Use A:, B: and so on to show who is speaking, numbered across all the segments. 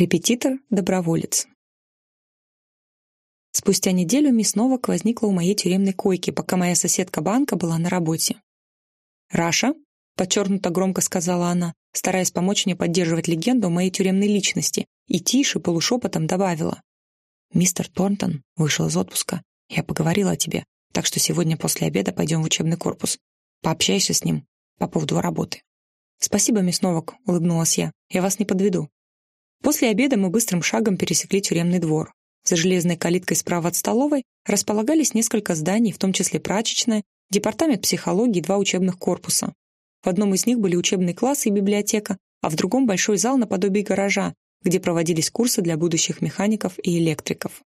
A: Репетитор-доброволец. Спустя неделю мисс Новак возникла у моей тюремной койки, пока моя соседка Банка была на работе. «Раша», — подчеркнуто громко сказала она, стараясь помочь мне поддерживать легенду о моей тюремной личности, и тише, полушепотом добавила. «Мистер Торнтон вышел из отпуска. Я поговорила о тебе, так что сегодня после обеда пойдем в учебный корпус. Пообщайся с ним по поводу работы». «Спасибо, мисс Новак», — улыбнулась я. «Я вас не подведу». После обеда мы быстрым шагом пересекли тюремный двор. За железной калиткой справа от столовой располагались несколько зданий, в том числе прачечная, департамент психологии и два учебных корпуса. В одном из них были учебный класс и библиотека, а в другом большой зал наподобие гаража, где проводились курсы для будущих механиков и электриков.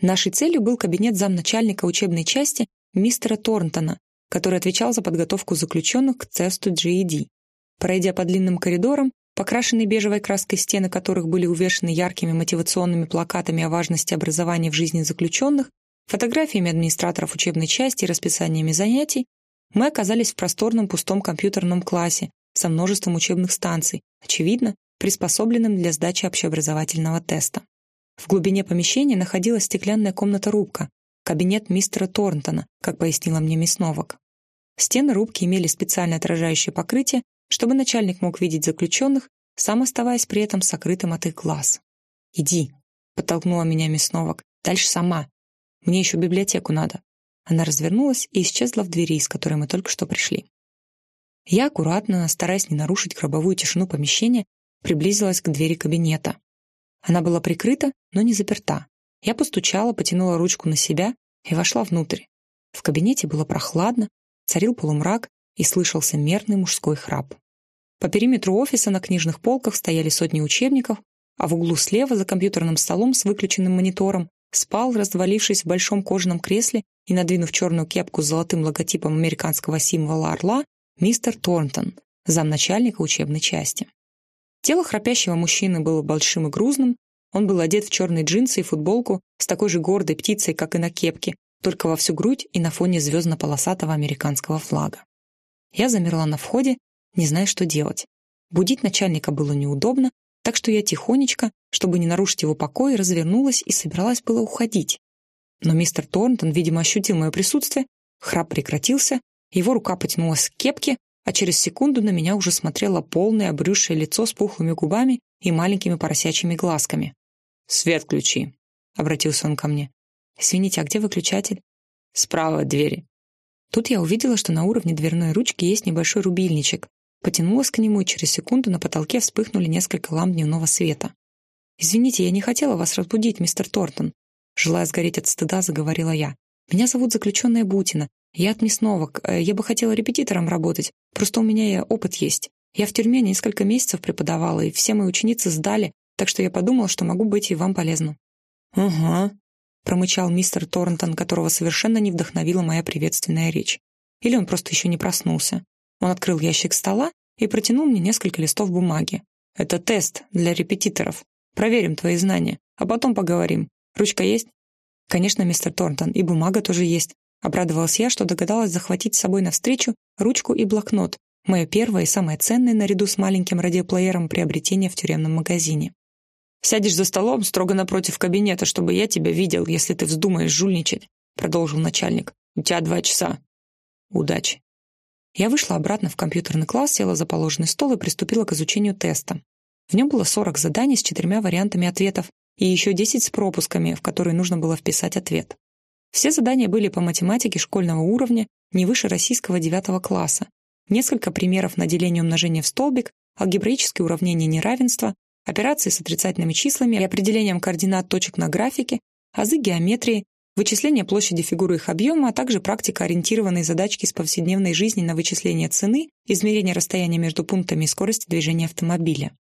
A: Нашей целью был кабинет замначальника учебной части мистера Торнтона, который отвечал за подготовку заключенных к тесту GED. Пройдя по длинным коридорам, Покрашенные бежевой краской стены которых были увешаны яркими мотивационными плакатами о важности образования в жизни заключенных, фотографиями администраторов учебной части и расписаниями занятий, мы оказались в просторном пустом компьютерном классе со множеством учебных станций, очевидно, приспособленным для сдачи общеобразовательного теста. В глубине помещения находилась стеклянная комната-рубка, кабинет мистера Торнтона, как пояснила мне мисс. Стены рубки имели специально отражающее покрытие, чтобы начальник мог видеть заключенных, сам оставаясь при этом сокрытым от их глаз. «Иди», — подтолкнула меня мисс Новак, — «дальше сама. Мне еще библиотеку надо». Она развернулась и исчезла в двери, из которой мы только что пришли. Я аккуратно, стараясь не нарушить гробовую тишину помещения, приблизилась к двери кабинета. Она была прикрыта, но не заперта. Я постучала, потянула ручку на себя и вошла внутрь. В кабинете было прохладно, царил полумрак и слышался мерный мужской храп. По периметру офиса на книжных полках стояли сотни учебников, а в углу слева за компьютерным столом с выключенным монитором спал, развалившись в большом кожаном кресле и надвинув черную кепку с золотым логотипом американского символа орла, мистер Торнтон, замначальника учебной части. Тело храпящего мужчины было большим и грузным, он был одет в черные джинсы и футболку с такой же гордой птицей, как и на кепке, только во всю грудь и на фоне звездно-полосатого американского флага. Я замерла на входе не зная, что делать. Будить начальника было неудобно, так что я тихонечко, чтобы не нарушить его покой, развернулась и собиралась было уходить. Но мистер Торнтон, видимо, ощутил мое присутствие, храп прекратился, его рука потянулась к кепке, а через секунду на меня уже смотрело полное обрюзшее лицо с пухлыми губами и маленькими поросячьими глазками. «Свет включи», — обратился он ко мне. «Извините, а где выключатель?» «Справа от двери». Тут я увидела, что на уровне дверной ручки есть небольшой рубильничек, Потянулась к нему, и через секунду на потолке вспыхнули несколько ламп дневного света. «Извините, я не хотела вас разбудить, мистер Тортон», желая сгореть от стыда, заговорила я. «Меня зовут заключенная Бутина. Я от мисс Новак. Э, я бы хотела репетитором работать. Просто у меня и опыт есть. Я в тюрьме несколько месяцев преподавала, и все мои ученицы сдали, так что я подумала, что могу быть и вам полезным». «Ага», — промычал мистер Торнтон, которого совершенно не вдохновила моя приветственная речь. Или он просто еще не проснулся. Он открыл ящик стола и протянул мне несколько листов бумаги. «Это тест для репетиторов. Проверим твои знания, а потом поговорим. Ручка есть?» «Конечно, мистер Торнтон, и бумага тоже есть». Обрадовалась я, что догадалась захватить с собой навстречу ручку и блокнот, мое первое и самое ценное наряду с маленьким радиоплеером приобретения в тюремном магазине. «Сядешь за столом строго напротив кабинета, чтобы я тебя видел, если ты вздумаешь жульничать», продолжил начальник. «У тебя два часа. Удачи». Я вышла обратно в компьютерный класс, села за положенный стол и приступила к изучению теста. В нем было 40 заданий с четырьмя вариантами ответов и еще 10 с пропусками, в которые нужно было вписать ответ. Все задания были по математике школьного уровня, не выше российского 9 класса. Несколько примеров на деление умножения в столбик, алгебраические уравнения неравенства, операции с отрицательными числами и определением координат точек на графике, азы геометрии, вычисление площади фигуры их объема, а также практика ориентированной задачки из повседневной жизни на вычисление цены, измерение расстояния между пунктами и скорости движения автомобиля.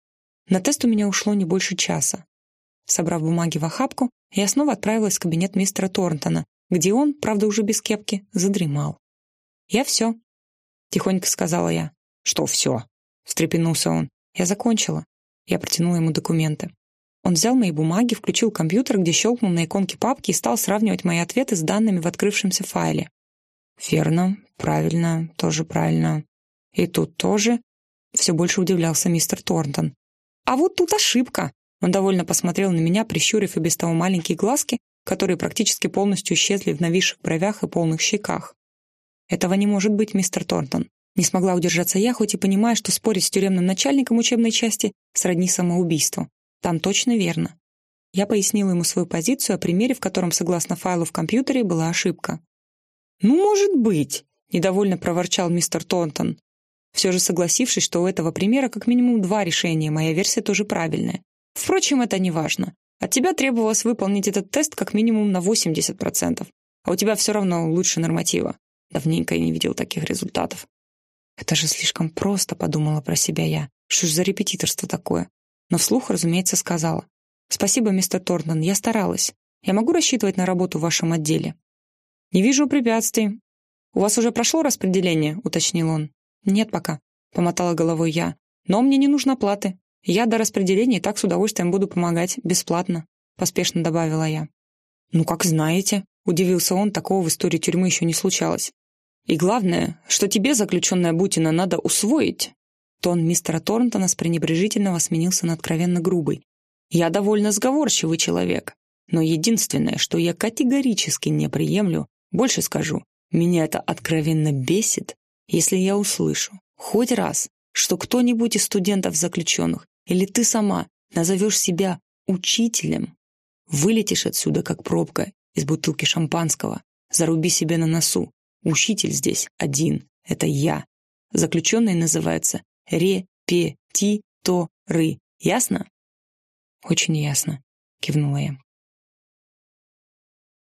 A: На тест у меня ушло не больше часа. Собрав бумаги в охапку, я снова отправилась в кабинет мистера Торнтона, где он, правда уже без кепки, задремал. «Я все», — тихонько сказала я. «Что все?» — встрепенулся он. «Я закончила». Я протянула ему документы. Он взял мои бумаги, включил компьютер, где щелкнул на иконке папки и стал сравнивать мои ответы с данными в открывшемся файле. «Верно, правильно, тоже правильно. И тут тоже...» Все больше удивлялся мистер Торнтон. «А вот тут ошибка!» Он довольно посмотрел на меня, прищурив и без того маленькие глазки, которые практически полностью исчезли в нависших бровях и полных щеках. «Этого не может быть, мистер Торнтон». Не смогла удержаться я, хоть и понимая, что спорить с тюремным начальником учебной части сродни самоубийству. Там точно верно. Я пояснила ему свою позицию о примере, в котором, согласно файлу в компьютере, была ошибка. «Ну, может быть», — недовольно проворчал мистер Торнтон, все же согласившись, что у этого примера как минимум два решения, моя версия тоже правильная. Впрочем, это не важно. От тебя требовалось выполнить этот тест как минимум на 80%, а у тебя все равно лучше норматива. Давненько я не видел таких результатов. Это же слишком просто, подумала про себя я. Что ж за репетиторство такое? Но вслух, разумеется, сказала. Спасибо, мистер Торнтон, я старалась. Я могу рассчитывать на работу в вашем отделе? Не вижу препятствий. У вас уже прошло распределение, уточнил он. «Нет пока», — помотала головой я. «Но мне не нужно платы. Я до распределения так с удовольствием буду помогать, бесплатно», — поспешно добавила я. «Ну, как знаете», — удивился он, такого в истории тюрьмы еще не случалось. «И главное, что тебе, заключенная Бутина, надо усвоить». Тон мистера Торнтона с пренебрежительного сменился на откровенно грубый. «Я довольно сговорчивый человек, но единственное, что я категорически не приемлю, больше скажу, меня это откровенно бесит, если я услышу хоть раз, что кто-нибудь из студентов заключенных или ты сама назовешь себя учителем, вылетишь отсюда, как пробка из бутылки шампанского, заруби себе на носу. Учитель здесь один, это я. Заключенный называется репетиторы. Ясно? Очень ясно, кивнула я.